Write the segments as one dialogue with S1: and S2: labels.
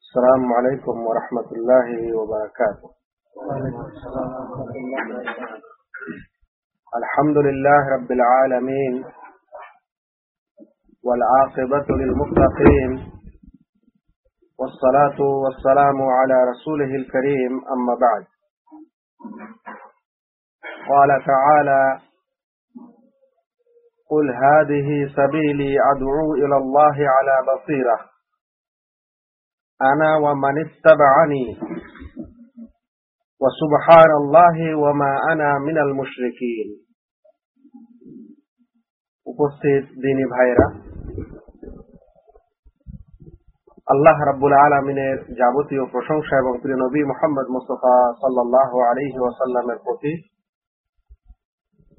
S1: السلام عليكم ورحمة الله وبركاته. الحمد لله رب العالمين والعاقبة للمتقين والصلاة والسلام على رسوله الكريم. أما بعد قال تعالى قل هذه سبيلي أدعو إلى الله على بصيرة أنا ومن اتبعني وسبحان الله وما أنا من المشركين উপস্থিত দিনী ভাইরা আল্লাহ রাব্বুল আলমিনের যাবতীয় প্রশংসা এবং প্রিয় নবী মোহাম্মদ মুস্তফা সাল্লাহ আলহি ওয়াসাল্লামের প্রতি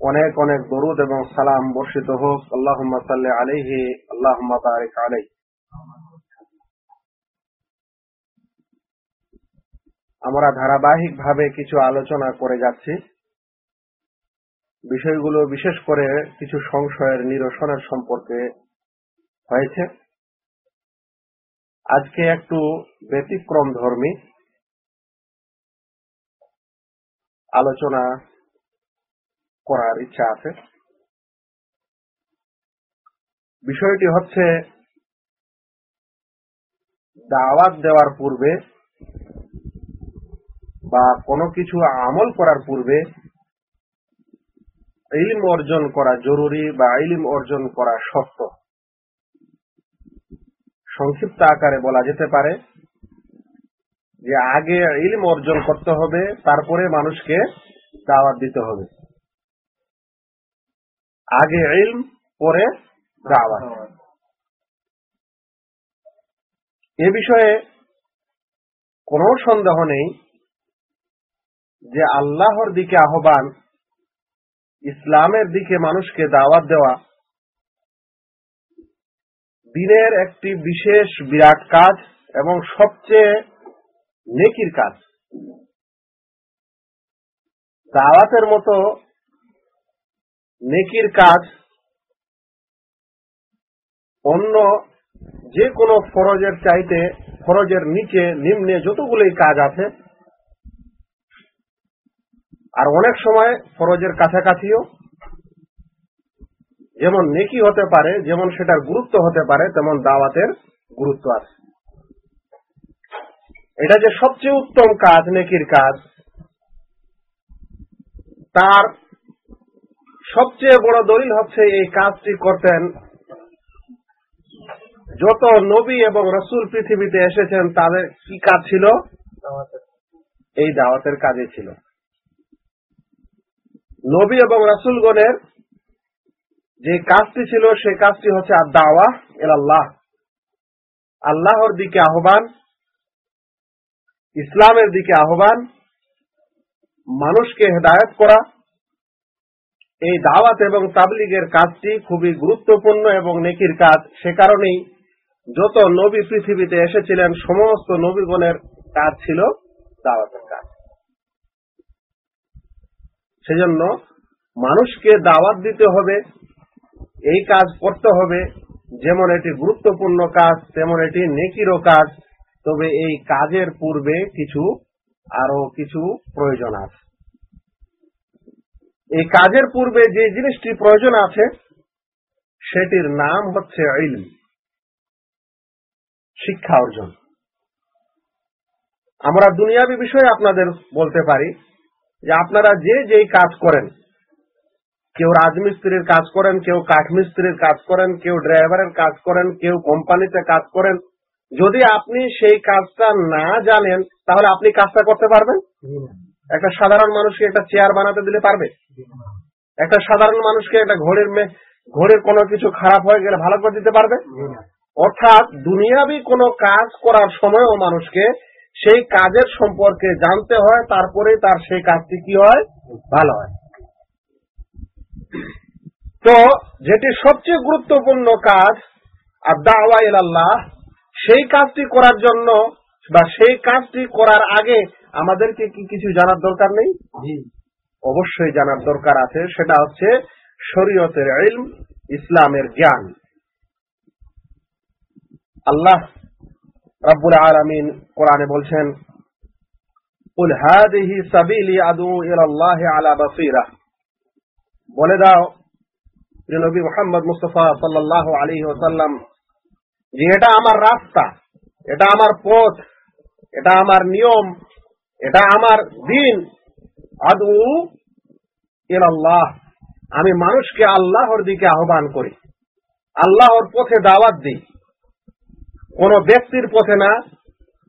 S1: অনেক অনেক দরুদ এবং সালাম বর্ষিত হোক। আল্লাহ সাল্লি আল্লাহ তারিক আলাই আমরা ধারাবাহিক ভাবে কিছু আলোচনা করে যাচ্ছি। বিষয়গুলো বিশেষ করে কিছু সংশয়ের নিরসনের সম্পর্কে হয়েছে। আজকে একটু ব্যতিক্রম ধর্মী আলোচনা করার ইচ্ছা আছে। বিষয়টি হচ্ছে, দাওয়াত দেওয়ার পূর্বে বা কোনো কিছু আমল করার পূর্বে ইলিম অর্জন করা জরুরি বা ইলিম অর্জন করা শর্ত সংক্ষিপ্ত আকারে বলা যেতে পারে যে আগে ইলম অর্জন করতে হবে, তারপরে মানুষকে দাওয়াত দিতে হবে। আগে ইলম, পরে দাওয়াত। এ বিষয়ে কোনো সন্দেহ নেই যে আল্লাহর দিকে আহ্বান, ইসলামের দিকে মানুষকে দাওয়াত দেওয়া দিনের একটি বিশেষ বিরাট কাজ এবং সবচেয়ে নেকির কাজ। দাওয়াতের মতো নেকির কাজ, অন্য যে কোনো ফরজের চাইতে, ফরজের নিচে, নিম্নে যতগুলোই কাজ আছে, আর অনেক সময় ফরজের কাছাকাছিও, যেমন নেকি হতে পারে, যেমন সেটার গুরুত্ব হতে পারে, তেমন দাওয়াতের গুরুত্ব আছে। এটা যে সবচেয়ে উত্তম কাজ, নেকির কাজ, তার সবচেয়ে বড় দলিল হচ্ছে এই কাজটি করতেন যত নবী এবং রসুল পৃথিবীতে এসেছেন তাদের কি কাজ ছিল? এই দাওয়াতের কাজে ছিল। নবী এবং রাসুলগণের যে কাজটি ছিল সেই কাজটি হচ্ছে দাওয়া এল আল্লাহ আল্লাহর দিকে আহ্বান ইসলামের দিকে আহ্বান মানুষকে হেদায়ত করা এই দাওয়াত এবং তাবলিগের কাজটি খুবই গুরুত্বপূর্ণ এবং নেকির কাজ। সে কারণেই যত নবী পৃথিবীতে এসেছিলেন, সমস্ত নবীগণের কাজ ছিল দাওয়াতের কাজ। সেজন্য মানুষকে দাওয়াত দিতে হবে, এই কাজ করতে হবে, যেমন এটি গুরুত্বপূর্ণ কাজ, তেমন এটি নেকিরও কাজ। তবে এই কাজের পূর্বে কিছু আরও কিছু প্রয়োজন আছে। এই কাজের পূর্বে যে জিনিসটি প্রয়োজন আছে, সেটির নাম হচ্ছে ইলম, শিক্ষা অর্জন। আমরা দুনিয়াবি বিষয়ে আপনাদের বলতে পারি যে আপনারা যে যেই কাজ করেন, কেউ রাজমিস্ত্রির কাজ করেন, কেউ কাঠমিস্ত্রির কাজ করেন, কেউ ড্রাইভারের কাজ করেন, কেউ কোম্পানিতে কাজ করেন, যদি আপনি সেই কাজটা না জানেন, তাহলে আপনি কাজটা করতে পারবেন? একটা সাধারণ মানুষকে একটা চেয়ার বানাতে দিলে পারবে? একটা সাধারণ মানুষকে একটা ঘড়ির ঘড়ির কোনো কিছু খারাপ হয়ে গেলে ভালো করে দিতে পারবে? অর্থাৎ দুনিয়াবি কোনো কাজ করার সময়ও মানুষকে সেই কাজের সম্পর্কে জানতে হয় তারপরে তার সেই কাজটি কি হয়? ভালো হয়। তো যেটি সবচেয়ে গুরুত্বপূর্ণ কাজ আর দাওয়া আল্লাহ সেই কাজটি করার জন্য বা সেই কাজটি করার আগে আমাদেরকে কি কিছু জানার দরকার নেই? অবশ্যই জানার দরকার আছে। সেটা হচ্ছে শরীয়তের ইলম ইসলামের জ্ঞান। আল্লাহ রাব্বুল আলামিন কোরআনে বলছেন কুল হাদিহি সাবিলি আদু ইলাল্লাহি আলা বাসীরা। বলে দাও প্রিয় নবী মুহাম্মদ মুস্তাফা সাল্লাল্লাহু আলাইহি ওয়াসাল্লাম যে এটা আমার রাস্তা এটা আমার পথ এটা আমার নিয়ম এটা আমার দিন। আদু ইলাল্লাহ। আমি মানুষকে আল্লাহর দিকে আহ্বান করি। আল্লাহর পথে দাওয়াত দিই। কোন ব্যক্তির পথে না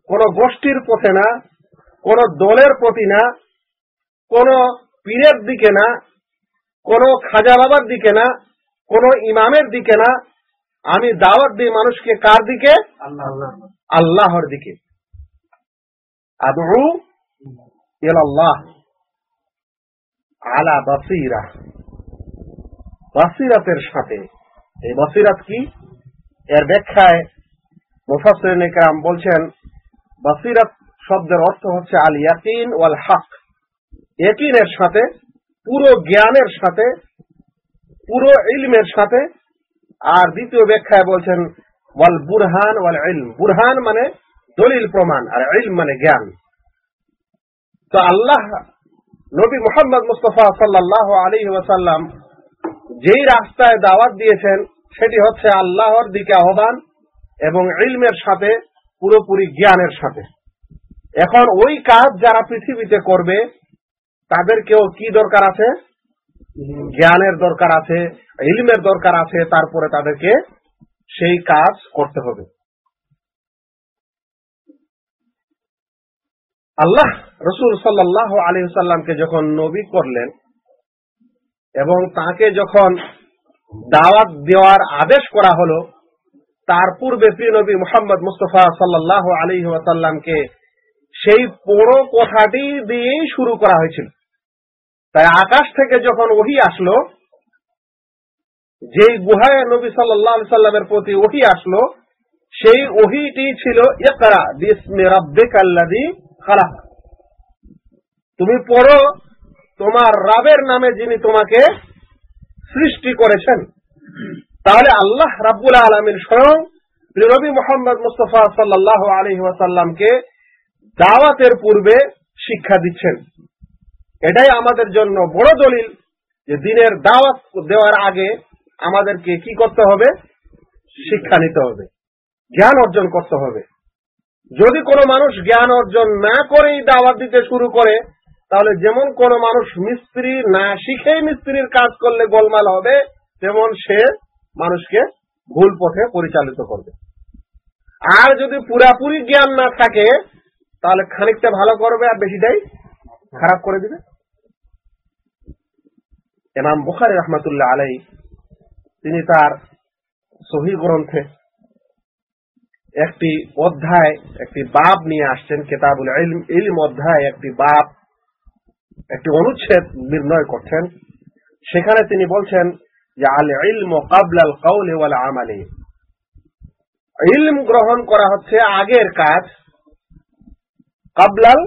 S1: কোন গোষ্ঠীর পথে না কোন দলের প্রতি না কোন পীরের দিকে না কোন খাজা বাবার দিকে না কোন ইমামের দিকে না আমি দাওয়াত দিই মানুষকে কার দিকে? আল্লাহর দিকে। আদু ইলাল্লাহ। আলা বাসিরা। বাসিরাতের সাথে। এই বাসিরাত কি? এর ব্যাখ্যায় মুফাসসিরিন ইকরাম বলছেন, বাসিরাত শব্দের অর্থ হচ্ছে আল ইয়াকিন ওয়াল হক ইয়াকিনের সাথে, পুরো জ্ঞানের সাথে, পুরো ইলমের সাথে। আর দ্বিতীয় ব্যাখ্যায় বলছেন ওয়াল বুরহান ওয়াল ইলম বুরহান মানে দলিল প্রমাণ, আর ইলম মানে জ্ঞান। তো আল্লাহ নবী মোহাম্মদ মুস্তফা সাল্লাহ আলী ওয়াসাল্লাম যেই রাস্তায় দাওয়াত দিয়েছেন, সেটি হচ্ছে আল্লাহর দিকে আহ্বান এবং ইলমের সাথে, পুরোপুরি জ্ঞানের সাথে। এখন ওই কাজ যারা পৃথিবীতে করবে, তাদেরকেও কি দরকার আছে? জ্ঞানের দরকার আছে, ইলমের দরকার আছে, তারপরে তাদেরকে সেই কাজ করতে হবে। আল্লাহ রসুল সাল্লাহ আলী সাল্লামকে যখন নবী করলেন এবং তাকে যখন দাওয়াত দেওয়ার আদেশ করা হলো, তার পূর্বে প্রিয় নবী মোহাম্মদ মুস্তফা সাল্লাহ আলী ওয়াসাল্লামকে সেই পুরো কথাটি দিয়েই শুরু করা হয়েছিল। তাই আকাশ থেকে যখন ওহি আসলো, যেই গুহায় নবী সাল্লাহ সাল্লামের প্রতি ওহি আসলো, সেই ওহিটি ছিল, ইকরা বিসমি রাব্বিকাল্লাযী খালাক। তুমি পড়ো, তোমার রাবের নামে যিনি তোমাকে সৃষ্টি করেছেন। তাহলে আল্লাহ রাব্বুল আলমিন স্বয়ং নবী মোহাম্মদ মুস্তফা সাল্লাহ আলহি ওয়াসাল্লামকে দাওয়াতের পূর্বে শিক্ষা দিচ্ছেন। এটাই আমাদের জন্য বড় দলিল যে দিনের দাওয়াত দেওয়ার আগে আমাদেরকে কি করতে হবে? শিক্ষা নিতে হবে। জ্ঞান অর্জন করতে হবে। যদি কোনো মানুষ জ্ঞান অর্জন না করেই দাওয়াত দিতে শুরু করে, তাহলে যেমন কোন মানুষ মিস্ত্রি না শিখেই মিস্ত্রির কাজ করলে গোলমাল হবে, তেমন সে মানুষকে ভুল পথে পরিচালিত করবে। আর যদি পুরাপুরি জ্ঞান না থাকে, তাহলে খানিকটা ভালো করবে আর বেশিটাই খারাপ করে দিবে। এমাম বুখারি রহমতুল্লাহ আলাই তিনি তার সহি গ্রন্থে একটি অধ্যায়, একটি বাপ নিয়ে আসছেন কেতাবুল ইলম। অধ্যায় একটি বাপ একটি অনুচ্ছেদ নির্ণয় করছেন। সেখানে তিনি বলছেন যে আল ইলম কাবলাল কাউলে ওয়াল আমালে। ইলম গ্রহণ করা হচ্ছে আগের কাজ। কাবলাল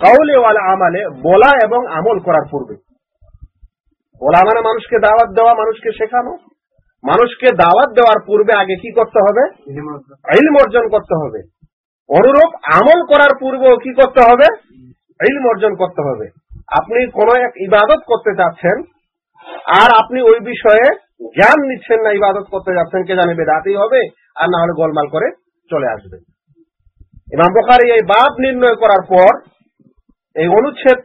S1: কাউলে ওয়াল আমালে, বলা এবং আমল করার পূর্বে। বলা মানে মানুষকে দাওয়াত দেওয়া, মানুষকে শেখানো। মানুষকে দাওয়াত দেওয়ার পূর্বে আগে কি করতে হবে? ইলম অর্জন। করতে হবে। অনুরূপ আমল করার পূর্বেও কি করতে হবে? ইলম অর্জন করতে হবে। আপনি কোন এক ইবাদত করতে যাচ্ছেন আর আপনি ওই বিষয়ে জ্ঞান নিচ্ছেন না ইবাদত করতে যাচ্ছেন কে জানে বেদাতেই হবে আর না হলে গোলমাল করে চলে আসবে। ইমাম বখারি এই বাদ নির্ণয় করার পর এই অনুচ্ছেদ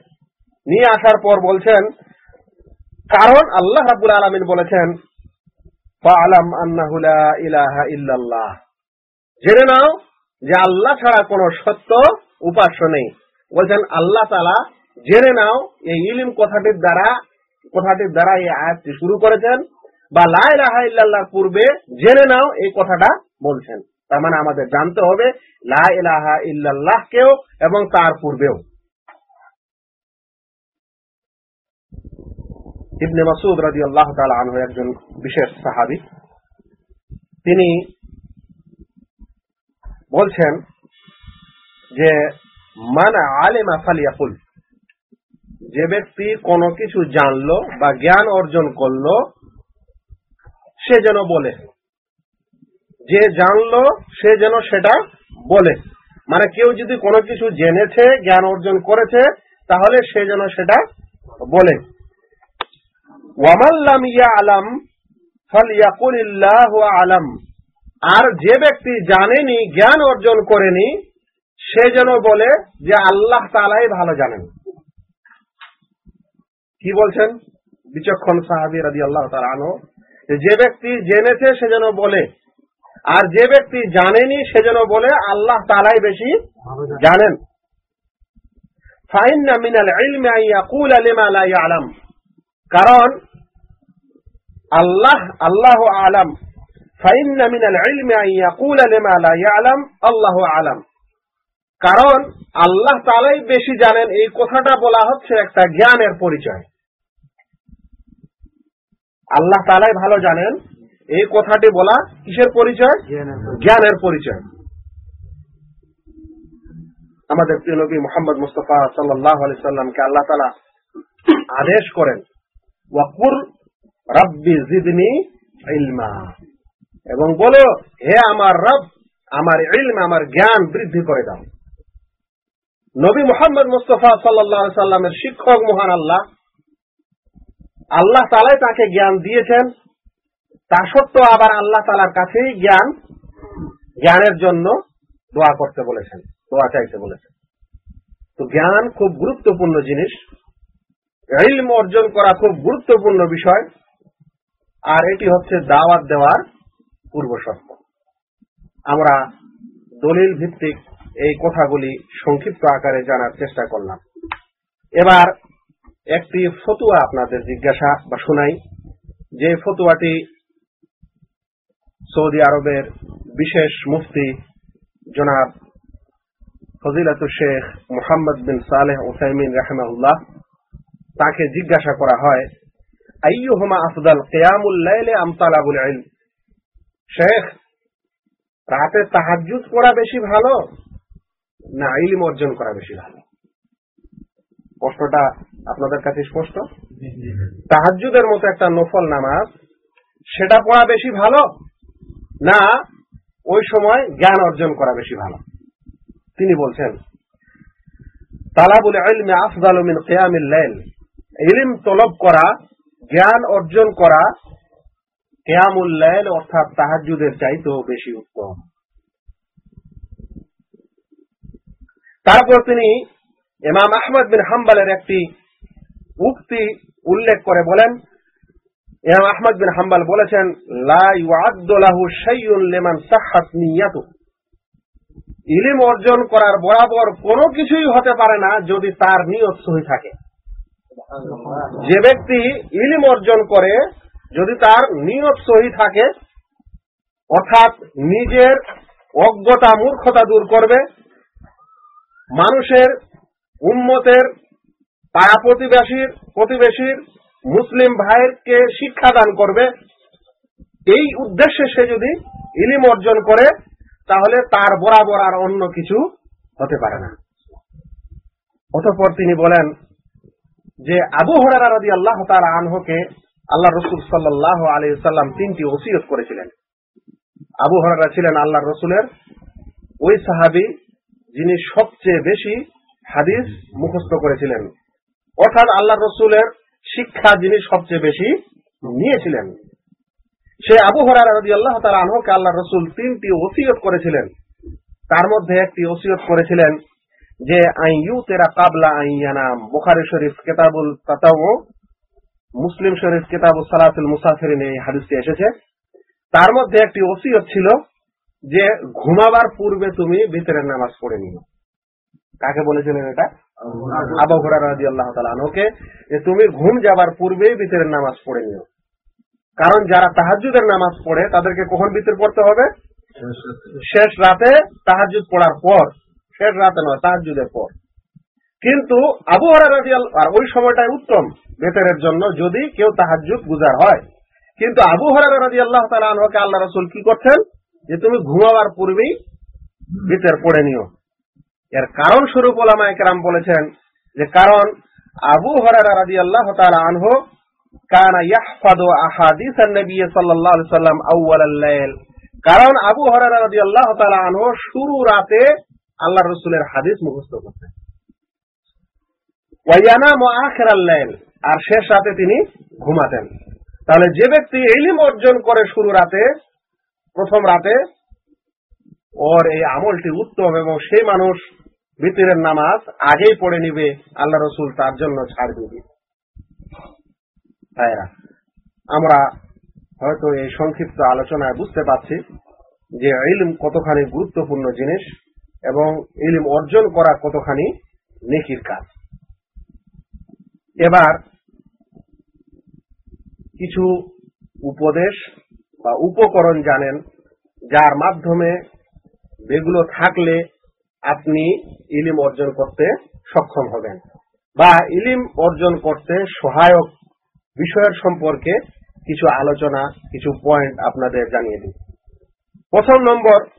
S1: নিয়ে আসার পর বলছেন কারণ আল্লাহ রাবুল আলমিন বলেছেন ইলাহা ইল্লাল্লাহ। জেনে নাও যে আল্লাহ ছাড়া কোনো সত্য উপাস্য নেই। বলছেন, আল্লাহ তালা জেনে নাও এই ইলিম কথাটির দ্বারা কথাটির দ্বারা এই আয়াতটি শুরু করেছেন বা লাইলাহা ইল্লাল্লাহর পূর্বে জেনে নাও এই কথাটা বলছেন। তার মানে আমাদের জানতে হবে লা ইলাহা ইল্লাল্লাহকেও এবং তার পূর্বেও। ইবনে মাসুদ রাজি আল্লাহ আনহু একজন বিশেষ সাহাবি। তিনি বলছেন যে, মান আলেমা ফালিয়াকুল। যে ব্যক্তি কোনো কিছু জানলো বা জ্ঞান অর্জন করল, সে যেন বলে। যে জানলো, সে যেন সেটা বলে। মানে কেউ যদি কোনো কিছু জেনেছে, জ্ঞান অর্জন করেছে, তাহলে সে যেন সেটা বলে। ওয়ামাল্লাম ইয়া আলাম ফালিয়াকুলিল্লাহু আলাম। আর যে ব্যক্তি জানেনি জ্ঞান অর্জন করেনি সে যেন বলে যে আল্লাহ তালাই ভালো জানেন। কি বলছেন? বিচক্ষণ সাহাবি রাজি আল্লাহ তালানো যে ব্যক্তি জেনেছে সে যেন বলে। আর যে ব্যক্তি জানেনি সে যেন বলে আল্লাহ তালাই বেশি জানেন। ফাইন না মিনাল ইলমি আন ইয়াকুলা লিমা লা ইয়ালাম। কারণ আল্লাহ আল্লাহ আলাম। ফাইন মিনাল ইলমি আন ইয়াকুলা লিমা লা ইয়ালাম, আল্লাহ আলাম। কারণ আল্লাহ তালাই বেশি জানেন, এই কথাটা বলা হচ্ছে একটা জ্ঞানের পরিচয়। আল্লাহ তালাই ভালো জানেন, এই কথাটি বলা কিসের পরিচয়? জ্ঞানের পরিচয়। আমাদের প্রিয় নবী মোহাম্মদ মুস্তফা সাল্লাহ আলি সাল্লামকে আল্লাহ তালা আদেশ করেন ওয়াকুর রব্বি জিদনি ইলমা। এবং বলো, হে আমার রব, আমার ইলম, আমার জ্ঞান বৃদ্ধি করে দাও। নবী মোহাম্মদ মুস্তফা সাল্লাহ সাল্লামের শিক্ষক মহান আল্লাহ। আল্লাহ তালাই তাকে জ্ঞান দিয়েছেন। তা সত্ত্বেও আবার আল্লাহ তালার কাছেই জ্ঞান, জ্ঞানের জন্য দোয়া করতে বলেছেন, দোয়া চাইতে বলেছেন। তো জ্ঞান খুব গুরুত্বপূর্ণ জিনিস। ইলম অর্জন করা খুব গুরুত্বপূর্ণ বিষয়। আর এটি হচ্ছে দাওয়াত দেওয়ার পূর্ব শর্ত আমরা দলিল ভিত্তিক এই কথাগুলি সংক্ষিপ্ত আকারে জানার চেষ্টা করলাম। এবার একটি ফতুয়া আপনাদের জিজ্ঞাসা বা শোনাই। যে ফতুয়াটি সৌদি আরবের বিশেষ মুফতি জনাব ফজিলাত শেখ মোহাম্মদ বিন সালেহ ওসাইমিন রাহমাউল্লাহ তাকে জিজ্ঞাসা করা হয় শেখ, রাতে বেশি ভালো না অর্জন করা বেশি ভালো? আপনাদের কাছে স্পষ্ট? মতো একটা নফল নামাজ সেটা পড়া বেশি ভালো না ওই সময় জ্ঞান অর্জন করা বেশি ভালো? তিনি বলছেন, তালাবুল ইলমে আফদাল মিন কিয়ামিল তলব করা জ্ঞান অর্জন করা কেয়ামুল লাইল, অর্থাৎ তাহাজ্জুদের চাইতেও বেশি উত্তম। তারপর তিনি ইমাম আহমদ বিন হাম্বালের একটি উক্তি উল্লেখ করে বলেন, ইমাম আহমদ বিন হাম্বাল বলেছেন, লা ইউআদ্দু লাহু অর্জন করার বরাবর কোনো কিছুই হতে পারে না যদি তার নিয়ত সহি থাকে। যে ব্যক্তি ইলিম অর্জন করে, যদি তার নিয়ত সহি থাকে, অর্থাৎ নিজের অজ্ঞতা মূর্খতা দূর করবে, মানুষের উম্মতের পাড়া প্রতিবেশীর প্রতিবেশীর মুসলিম ভাইকে শিক্ষাদান করবে, এই উদ্দেশ্যে সে যদি ইলিম অর্জন করে, তাহলে তার বরাবর আর অন্য কিছু হতে পারে না। অতঃপর তিনি বলেন যে আবু হরারা রাজি আল্লাহ তার আনহকে আল্লাহ রসুল সাল্লাহ আলী সাল্লাম তিনটি ওসিয়ত করেছিলেন। আবু হরারা ছিলেন আল্লাহ রসুলের ওই সাহাবি যিনি সবচেয়ে বেশি হাদিস মুখস্থ করেছিলেন। অর্থাৎ আল্লাহ রসুলের শিক্ষা যিনি সবচেয়ে বেশি নিয়েছিলেন। সে আবু হরারা রাজি আল্লাহ তার আনহকে আল্লাহ রসুল তিনটি ওসিয়ত করেছিলেন। তার মধ্যে একটি ওসিয়ত করেছিলেন যে আইয়ু তেরা কাবলা আইয়ানাম বুখারি শরীফ কেতাবুল তাতাও মুসলিম শরীফ কেতাবুল সালাতুল মুসাফিরিন এই হাদিসটি এসেছে। তার মধ্যে একটি ওসিয়ত ছিল যে ঘুমাবার পূর্বে তুমি ভিতরের নামাজ পড়ে নিও। কাকে বলেছিলেন এটা? আবু হুরায়রা রাদিয়াল্লাহু তাআলা আনহুকে, যে তুমি ঘুম যাবার পূর্বেই ভিতরের নামাজ পড়ে নিও। কারণ যারা তাহাজ্জুদের নামাজ পড়ে, তাদেরকে কখন ভিতর পড়তে হবে? শেষ রাতে তাহাজ্জুদ পড়ার পর। শেষ রাতে নয় তাহাজুদের পর। কিন্তু আবু আর ওই সময়টাই উত্তম বেতারের জন্য যদি কেউ তাহাজুদ গুজার হয়। কিন্তু আবু রাজি আল্লাহ তালাকে আল্লাহ রসুল কি করছেন? যে তুমি ঘুমাবার পূর্বেই বেতের পড়ে নিও। এর কারণ স্বরূপ ওলামা একরাম বলেছেন যে, কারণ আবু হরারা রাজি আল্লাহ আনহ কানা ইয়াহফাদু আহাদিস নবী সাল্লাল্লাহু আলাইহি আউয়াল লাইল। কারণ আবু হরারা রাদিয়াল্লাহু তাআলা আনহু শুরু রাতে আল্লাহ রসুলের হাদিস মুখস্থ করতেন ওয়াইয়ানা আখের আল্লাইল আর শেষ রাতে তিনি ঘুমাতেন। তাহলে যে ব্যক্তি ইলিম অর্জন করে শুরু রাতে, প্রথম রাতে, ওর এই আমলটি উত্তম এবং সেই মানুষ ভিতরের নামাজ আগেই পড়ে নিবে আল্লাহ রসুল তার জন্য ছাড় দিবে। আমরা হয়তো এই সংক্ষিপ্ত আলোচনায় বুঝতে পারছি যে ইলিম কতখানি গুরুত্বপূর্ণ জিনিস। এবং ইলিম অর্জন করা কতখানি নেকির কাজ। এবার কিছু উপদেশ বা উপকরণ জানেন, যার মাধ্যমে যেগুলো থাকলে আপনি ইলিম অর্জন করতে সক্ষম হবেন বা ইলিম অর্জন করতে সহায়ক বিষয়ের সম্পর্কে কিছু আলোচনা, কিছু পয়েন্ট আপনাদের জানিয়ে দিই। প্রথম নম্বর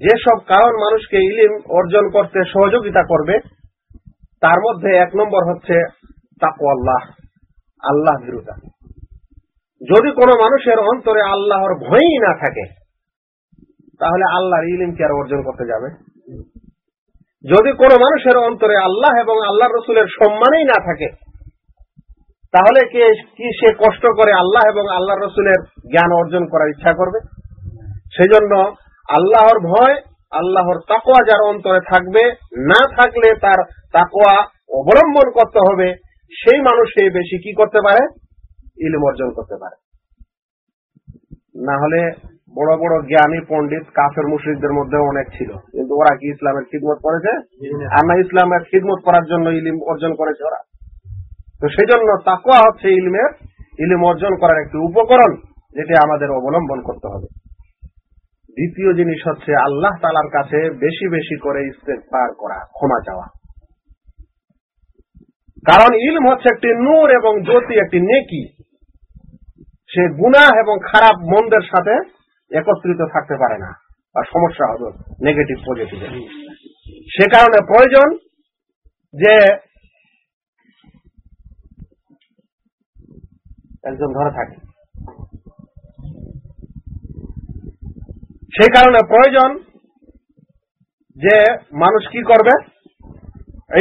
S1: যেসব কারণ মানুষকে ইলিম অর্জন করতে সহযোগিতা করবে, তার মধ্যে এক নম্বর হচ্ছে তাকু আল্লাহ আল্লাহ বিরুদ্ধা যদি কোনো মানুষের অন্তরে আল্লাহর ভয়ই না থাকে, তাহলে আল্লাহর ইলিম কি আর অর্জন করতে যাবে? যদি কোনো মানুষের অন্তরে আল্লাহ এবং আল্লাহ রসুলের সম্মানই না থাকে, তাহলে কে, কি সে কষ্ট করে আল্লাহ এবং আল্লাহ রসুলের জ্ঞান অর্জন করার ইচ্ছা করবে? সেই জন্য আল্লাহর ভয় আল্লাহর তাকোয়া যার অন্তরে থাকবে না থাকলে তার তাকোয়া অবলম্বন করতে হবে। সেই মানুষ সেই বেশি কি করতে পারে? ইলম অর্জন করতে পারে। না হলে বড় বড় জ্ঞানী পণ্ডিত কাফের মুশ্রিকদের মধ্যে অনেক ছিল। কিন্তু ওরা কি ইসলামের খিদমত করেছে? আর না ইসলামের খিদমত করার জন্য ইলিম অর্জন করেছে ওরা। তো সেই জন্য তাকুয়া হচ্ছে ইলমের ইলিম অর্জন করার একটি উপকরণ যেটি আমাদের অবলম্বন করতে হবে। দ্বিতীয় জিনিস হচ্ছে আল্লাহ তালার কাছে বেশি বেশি করে ইস্তেকবার করা, ক্ষমা চাওয়া। কারণ ইলম হচ্ছে একটি নূর এবং জ্যোতি, একটি নেকি। সে গুনাহ এবং খারাপ মন্দের সাথে একত্রিত থাকতে পারে না, বা সমস্যা হবে নেগেটিভ পজিটিভ সে কারণে প্রয়োজন যে একজন ধরে থাকে। সেই কারণে প্রয়োজন যে মানুষ কি করবে?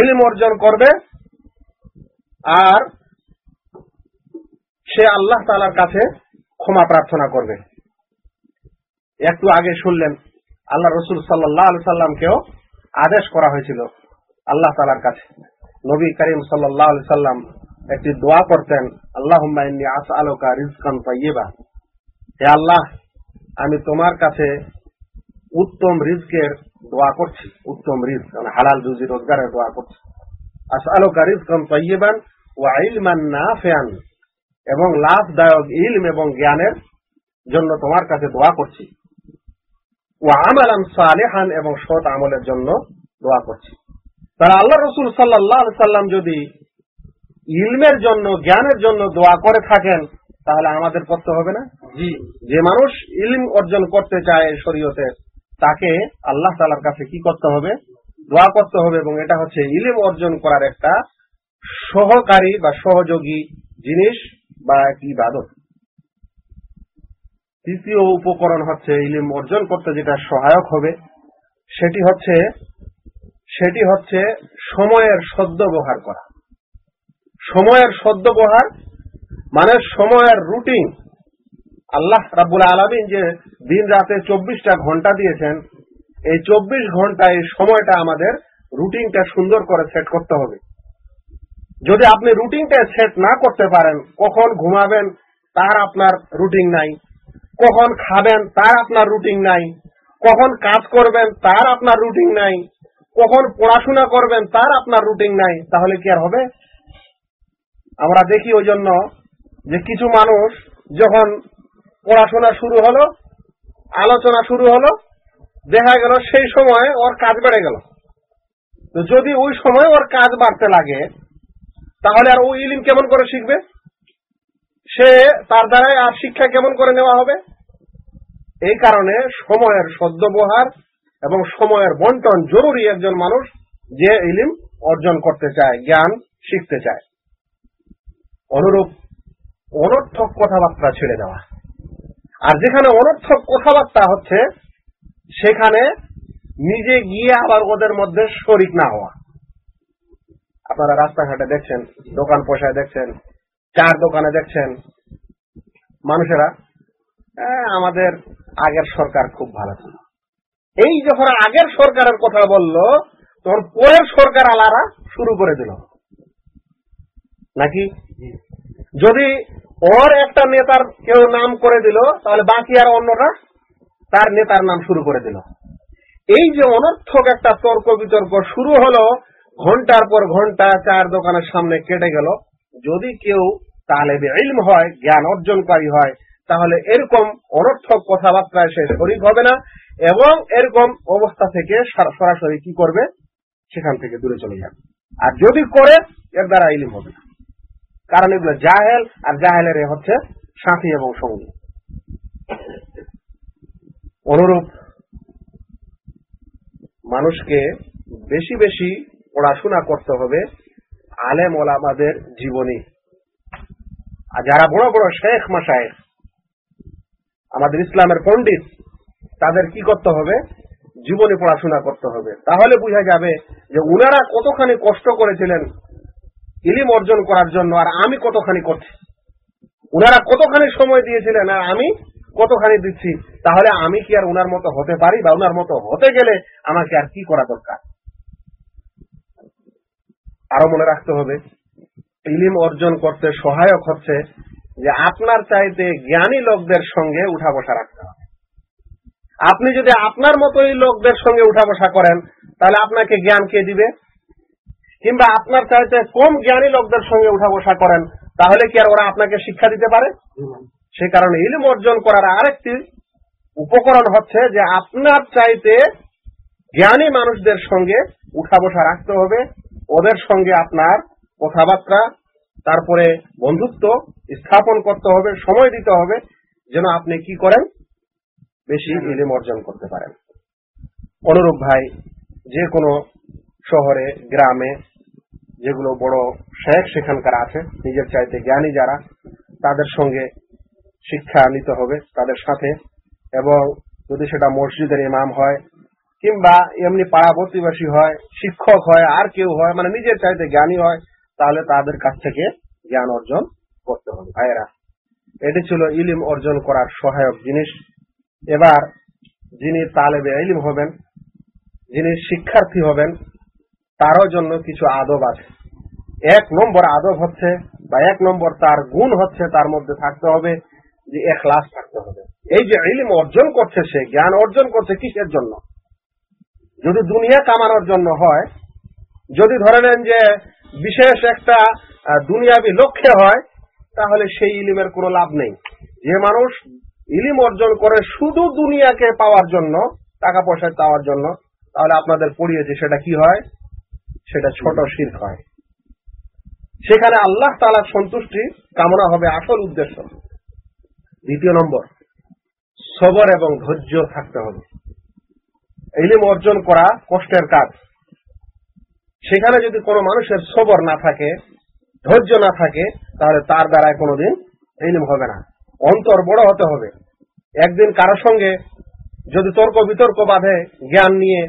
S1: ইলিম অর্জন করবে আর সে আল্লাহ তালার কাছে ক্ষমা প্রার্থনা করবে। একটু আগে শুনলেন, আল্লাহ রসুল সাল্লাহ সাল্লামকেও আদেশ করা হয়েছিল আল্লাহ তালার কাছে। নবী করিম সাল্লাহ সাল্লাম একটি দোয়া করতেন আল্লাহ আলোকা রিজকান পাইয়েবা হে আল্লাহ আমি তোমার কাছে উত্তম রিজকের দোয়া করছি। উত্তম রিজ মানে হালাল রুজি রোজগারের দোয়া করছি। আস আলোকা রিজকান পাইয়েবান ও আইলমান না ফেয়ান এবং লাভদায়ক ইলম এবং জ্ঞানের জন্য তোমার কাছে দোয়া করছি। ও আমালাম সালেহান এবং সৎ আমলের জন্য দোয়া করছি। তারা আল্লাহ রসুল সাল্লাহ সাল্লাম যদি ইলমের জন্য, জ্ঞানের জন্য দোয়া করে থাকেন তাহলে আমাদের করতে হবে না? জি। যে মানুষ ইলম অর্জন করতে চায় শরীয়তে তাকে আল্লাহ তালার কাছে কি করতে হবে? দোয়া করতে হবে এবং এটা হচ্ছে ইলিম অর্জন করার একটা সহকারী বা সহযোগী জিনিস বা একটি ইবাদত। তৃতীয় উপকরণ হচ্ছে ইলিম অর্জন করতে যেটা সহায়ক হবে সেটি হচ্ছে সেটি হচ্ছে সময়ের সদ্য সদ্ব্যবহার করা। সময়ের সদ্য সদ্ব্যবহার মানে সময়ের রুটিন। আল্লাহ রাবুল আলমিন যে দিন রাতে চব্বিশটা ঘণ্টা দিয়েছেন, এই চব্বিশ ঘণ্টা এই সময়টা আমাদের রুটিনটা সুন্দর করে সেট করতে হবে। যদি আপনি রুটিনটা সেট না করতে পারেন, কখন ঘুমাবেন তার আপনার রুটিন নাই, কখন খাবেন তার আপনার রুটিন নাই, কখন কাজ করবেন তার আপনার রুটিন নাই, কখন পড়াশোনা করবেন তার আপনার রুটিন নাই, তাহলে কি আর হবে? আমরা দেখি ওই জন্য যে কিছু মানুষ যখন পড়াশোনা শুরু হলো, আলোচনা শুরু হলো, দেখা গেল সেই সময় ওর কাজ বেড়ে গেল। যদি ওই সময় ওর কাজ বাড়তে লাগে, তাহলে আর ওই ইলিম কেমন করে শিখবে? সে তার দ্বারাই আর শিক্ষা কেমন করে নেওয়া হবে? এই কারণে সময়ের সদ্যবহার এবং সময়ের বন্টন জরুরি একজন মানুষ যে ইলিম অর্জন করতে চায়, জ্ঞান শিখতে চায়। অনুরূপ অনর্থক কথাবার্তা ছেড়ে দেওয়া। আর যেখানে অনর্থক কথাবার্তা হচ্ছে সেখানে নিজে গিয়ে আবার ওদের মধ্যে শরিক না হওয়া। আপনারা রাস্তাঘাটে দেখছেন দোকান পয়সায় দেখছেন চার দোকানে দেখছেন মানুষেরা "আহ, আমাদের আগের সরকার খুব ভালো ছিল। এই যখন আগের সরকারের কথা বলল তখন পরের সরকার আলারা শুরু করে দিল। নাকি? যদি ওর একটা নেতার কেউ নাম করে দিল, তাহলে বাকি আর অন্যরা তার নেতার নাম শুরু করে দিল। এই যে অনর্থক একটা তর্ক বিতর্ক শুরু হলো, ঘণ্টার পর ঘণ্টা চার দোকানের সামনে কেটে গেল। যদি কেউ তালেবে ইলম হয়, জ্ঞান অর্জনকারী হয়, তাহলে এরকম অনর্থক কথাবার্তায় সে শরিক হবে না এবং এরকম অবস্থা থেকে সরাসরি কি করবে? সেখান থেকে দূরে চলে যাবে। আর যদি করে, এর দ্বারা ইলিম হবে না। কারণ এগুলো জাহেল, আর জাহেলের হচ্ছে সাথী এবং সঙ্গী অনুরূপ মানুষকে বেশি বেশি পড়াশোনা করতে হবে আলেম ওলামাদের জীবনী। আর যারা বড় বড় শেখ মাসায়েখ, আমাদের ইসলামের পণ্ডিত, তাদের কি করতে হবে? জীবনে পড়াশোনা করতে হবে। তাহলে বোঝা যাবে যে উনারা কতখানি কষ্ট করেছিলেন ইলিম অর্জন করার জন্য আর আমি কতখানি করছি? উনারা কতখানি সময় দিয়েছিলেন আর আমি কতখানি দিচ্ছি? তাহলে আমি কি আর উনার মতো হতে পারি বা উনার মতো হতে গেলে আমাকে আর কি করা দরকার? আরও মনে রাখতে হবে, ইলিম অর্জন করতে সহায়ক হচ্ছে যে আপনার চাইতে জ্ঞানী লোকদের সঙ্গে উঠা বসা রাখতে হবে। আপনি যদি আপনার মতোই লোকদের সঙ্গে উঠা বসা করেন, তাহলে আপনাকে জ্ঞান কে দিবে? কিংবা আপনার চাইতে কম জ্ঞানী লোকদের সঙ্গে উঠা বসা করেন তাহলে কি আর ওরা আপনাকে শিক্ষা দিতে পারে? সে কারণে ইলম অর্জন করার আরেকটি উপকরণ হচ্ছে যে আপনার চাইতে জ্ঞানী মানুষদের সঙ্গে উঠা বসা রাখতে হবে। ওদের সঙ্গে আপনার কথাবার্তা তারপরে বন্ধুত্ব স্থাপন করতে হবে সময় দিতে হবে যেন আপনি কি করেন? বেশি ইলিম অর্জন করতে পারেন। অনুরূপ ভাই যে কোনো শহরে, গ্রামে যেগুলো বড় শেখ সেখানকার আছে, নিজের চাইতে জ্ঞানী যারা, তাদের সঙ্গে শিক্ষা নিতে হবে তাদের সাথে। এবং যদি সেটা মসজিদের ইমাম হয়, কিংবা এমনি পাড়া প্রতিবেশী হয়, শিক্ষক হয়, আর কেউ হয় মানে নিজের চাইতে জ্ঞানী হয়, তাহলে তাদের কাছ থেকে জ্ঞান অর্জন করতে হবে। ভাইয়েরা, এটি ছিল ইলিম অর্জন করার সহায়ক জিনিস। এবার যিনি তালেবে ইলিম হবেন, যিনি শিক্ষার্থী হবেন তারও জন্য কিছু আদব আছে। এক নম্বর আদব হচ্ছে বা এক নম্বর তার গুণ হচ্ছে তার মধ্যে থাকতে হবে যে এখলাস থাকতে হবে। এই যে ইলিম অর্জন করছে সে, জ্ঞান অর্জন করছে কিসের জন্য? যদি দুনিয়া কামানোর জন্য হয়, যদি ধরে নেন যে বিশেষ একটা দুনিয়াবি লক্ষ্যে হয়, তাহলে সেই ইলিমের কোনো লাভ নেই। যে মানুষ ইলিম অর্জন করে শুধু দুনিয়াকে পাওয়ার জন্য, টাকা পয়সা পাওয়ার জন্য, তাহলে আপনাদের পড়িয়েছে সেটা কি হয়? সেটা ছোট শির্ক হয়। সেখানে আল্লাহ তালার সন্তুষ্টি কামনা হবে আসল উদ্দেশ্য। দ্বিতীয় নম্বর, সবর এবং ধৈর্য থাকতে হবে। ইলিম অর্জন করা কষ্টের কাজ। সেখানে যদি কোনো মানুষের সবর না থাকে, ধৈর্য না থাকে, তাহলে তার দ্বারায় কোনোদিন ইলিম হবে না। অন্তর বড় হতে হবে। একদিন কারও সঙ্গে যদি তর্ক বিতর্ক বাঁধে, জ্ঞান নিয়ে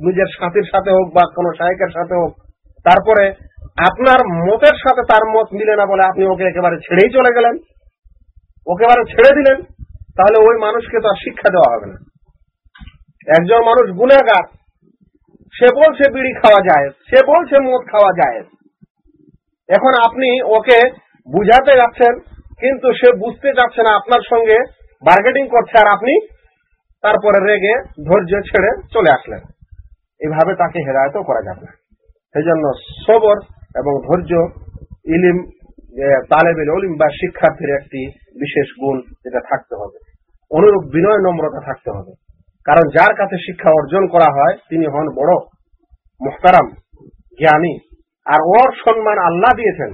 S1: নিজের সাথীর সাথে হোক বা কোনো সাহেকের সাথে হোক, তারপরে আপনার মতের সাথে তার মত মিলে না বলে আপনি ওকে একেবারে ছেড়েই চলে গেলেন। ওকেবারে ছেড়ে দিলেন, তাহলে ওই মানুষকে তো আর শিক্ষা দেওয়া হবে না। একজন মানুষ গুণাগার, সে বলছে বিড়ি খাওয়া যায়, সে বলছে মদ খাওয়া যায়। এখন আপনি ওকে বুঝাতে যাচ্ছেন, কিন্তু সে বুঝতে চাচ্ছে না আপনার সঙ্গে বার্গেটিং করছে আর আপনি তারপরে রেগে ধৈর্য ছেড়ে চলে আসলেন। এভাবে তাকে হেদায়তও করা যাবে না। সেই জন্য সবর এবং ধৈর্য ইলিম তালেবেল অলিম বা শিক্ষার্থীর একটি বিশেষ গুণ যেটা থাকতে হবে। অনুরূপ বিনয় নম্রতা থাকতে হবে। কারণ যার কাছে শিক্ষা অর্জন করা হয়, তিনি হন বড় মুখতারাম জ্ঞানী। আর ওর সম্মান আল্লাহ দিয়েছেন,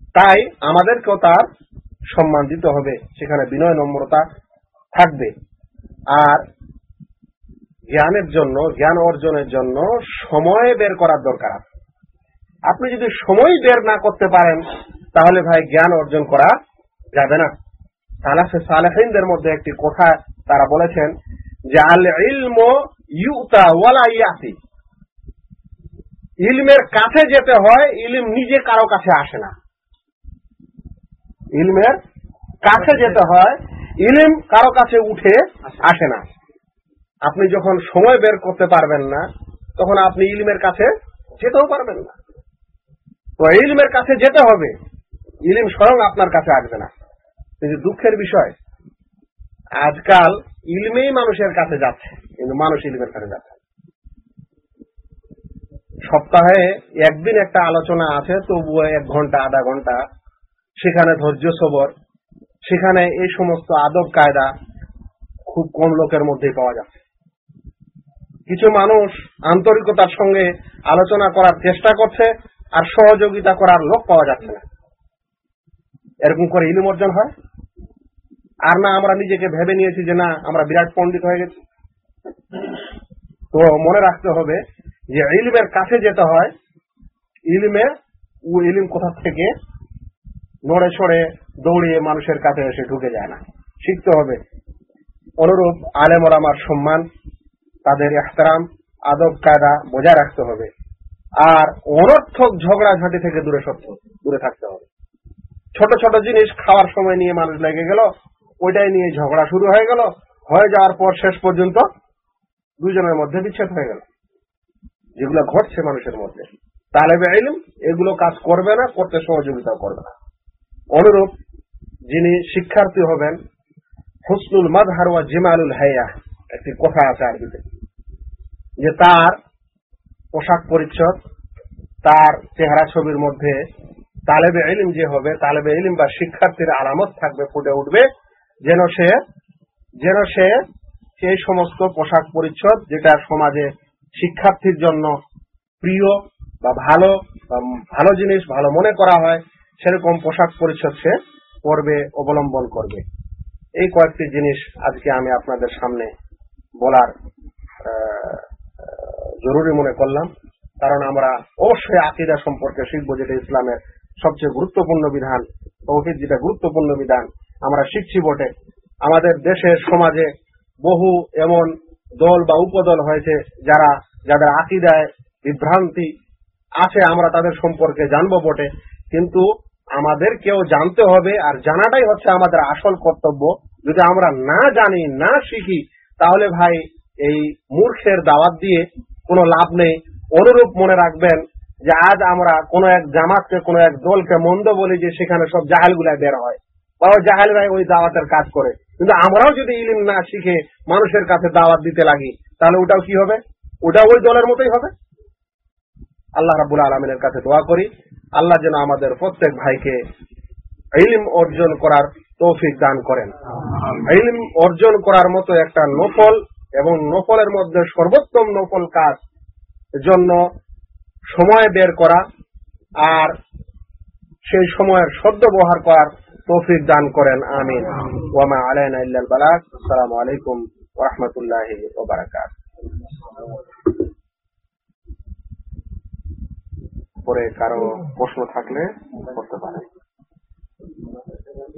S1: তাই আমাদেরকেও তার সম্মান দিতে হবে। সেখানে বিনয় নম্রতা থাকবে। আর জ্ঞানের জন্য, জ্ঞান অর্জনের জন্য সময় বের করার দরকার আছে। আপনি যদি সময় বের না করতে পারেন, তাহলে ভাই জ্ঞান অর্জন করা যাবে না। সালাফে সালেহিনদের মধ্যে একটি কথা তারা বলেছেন যে আল ইলম ইউতা ওয়ালা ইয়াতি। ইলমের কাছে যেতে হয়, ইলম নিজে কারও কাছে আসে না। ইলমের কাছে যেতে হয়, ইলিম কারও কাছে উঠে আসে না। আপনি যখন সময় বের করতে পারবেন না, তখন আপনি ইলমের কাছে যেতেও পারবেন না। তো ইলমের কাছে যেতে হবে। ইলিম স্বয়ং আপনার কাছে আসবে না। কিন্তু দুঃখের বিষয়, আজকাল ইলমেই মানুষের কাছে যাচ্ছে, কিন্তু মানুষ ইলমের কাছে যাচ্ছে সপ্তাহে একদিন একটা আলোচনা আছে, তবুও এক ঘণ্টা, আধা ঘণ্টা, সেখানে ধৈর্য সবর, সেখানে এই সমস্ত আদব কায়দা খুব কম লোকের মধ্যেই পাওয়া যাচ্ছে। কিছু মানুষ আন্তরিকতার সঙ্গে আলোচনা করার চেষ্টা করছে আর সহযোগিতা করার লোক পাওয়া যাচ্ছে না। এরকম করে ইলিম অর্জন হয়? আর না আমরা নিজেকে ভেবে নিয়েছি যে না, আমরা বিরাট পণ্ডিত হয়ে গেছি। তো মনে রাখতে হবে যে ইলিমের কাছে যেতে হয়, ইলিমে ও ইলিম কোথা থেকে নড়ে সড়ে দৌড়িয়ে মানুষের কাছে এসে ঢুকে যায় না। শিখতে হবে। অনুরূপ আলেম ওলামার সম্মান তাদের এহতারাম, আদব কায়দা বজায় রাখতে হবে। আর অনর্থক ঝগড়াঝাটি থেকে দূরে সত্য, দূরে থাকতে হবে। ছোট ছোট জিনিস খাওয়ার সময় নিয়ে মানুষ লেগে গেল, ওইটাই নিয়ে ঝগড়া শুরু হয়ে গেল, হয়ে যাওয়ার পর শেষ পর্যন্ত দুজনের মধ্যে বিচ্ছেদ হয়ে গেল। যেগুলো ঘটছে মানুষের মধ্যে। তালেবে ইলম, এগুলো কাজ করবে না, করতে সহযোগিতা করবে না। অনুরূপ যিনি শিক্ষার্থী হবেন, হুসনুল মাদহার ওয়া জিমালুল হাইয়া, একটি কথা আছে আরবিতে। যে তার পোশাক পরিচ্ছদ, তার চেহারা ছবির মধ্যে তালেবে ইলিম যে হবে, তালেবে ইলিম বা শিক্ষার্থীর আলামত থাকবে, ফুটে উঠবে, যেন সে যেন সে সেই সমস্ত পোশাক পরিচ্ছদ যেটা সমাজে শিক্ষার্থীর জন্য প্রিয় বা ভালো বা ভালো জিনিস, ভালো মনে করা হয়, সেরকম পোশাক পরিচ্ছদ সে পরবে, অবলম্বন করবে। এই কয়েকটি জিনিস আজকে আমি আপনাদের সামনে বলার জরুরি মনে করলাম, কারণ আমরা অবশ্যই আকিদা সম্পর্কে শিখব যেটা ইসলামের সবচেয়ে গুরুত্বপূর্ণ বিধান, তৌহিদ যেটা গুরুত্বপূর্ণ বিধান, আমরা শিখছি বটে। আমাদের দেশের সমাজে বহু এমন দল বা উপদল হয়েছে যারা, যাদের আকিদায় বিভ্রান্তি আছে, আমরা তাদের সম্পর্কে জানব বটে। কিন্তু আমাদেরকেও জানতে হবে, আর জানাটাই হচ্ছে আমাদের আসল কর্তব্য। যদি আমরা না জানি, না শিখি, তাহলে ভাই এই মূর্খের দাওয়াত দিয়ে কোনো লাভ নেই। অনুরূপ মনে রাখবেন যে আজ আমরা কোন এক জামাতকে কোন এক দলকে মন্দ বলি যে সেখানে সব জাহাল গুলাই বের হয় বা ওই জাহালরাই ওই দাওয়াতের কাজ করে। কিন্তু আমরাও যদি ইলিম না শিখে মানুষের কাছে দাওয়াত দিতে লাগি তাহলে ওটাও কি হবে? ওটা ওই দলের মতোই হবে। আল্লাহ রাবুল আলমিনের কাছে দোয়া করি। আল্লাহ যেন আমাদের প্রত্যেক ভাইকে ইলিম অর্জন করার তৌফিক দান করেন। ইলিম অর্জন করার মতো একটা নফল এবং নফলের মধ্যে সর্বোত্তম নফল কাজ জন্য সময় বের করা আর সেই সময়ের সদ্ব্যবহার করার তৌফিক দান করেন আমিন। ওয়ামা আলাইনা ইল্লাল বালাগ। আসসালামু আলাইকুম ওয়া রাহমাতুল্লাহি ওয়া বারাকাতুহু। পরে কারও প্রশ্ন থাকলে করতে পারেন।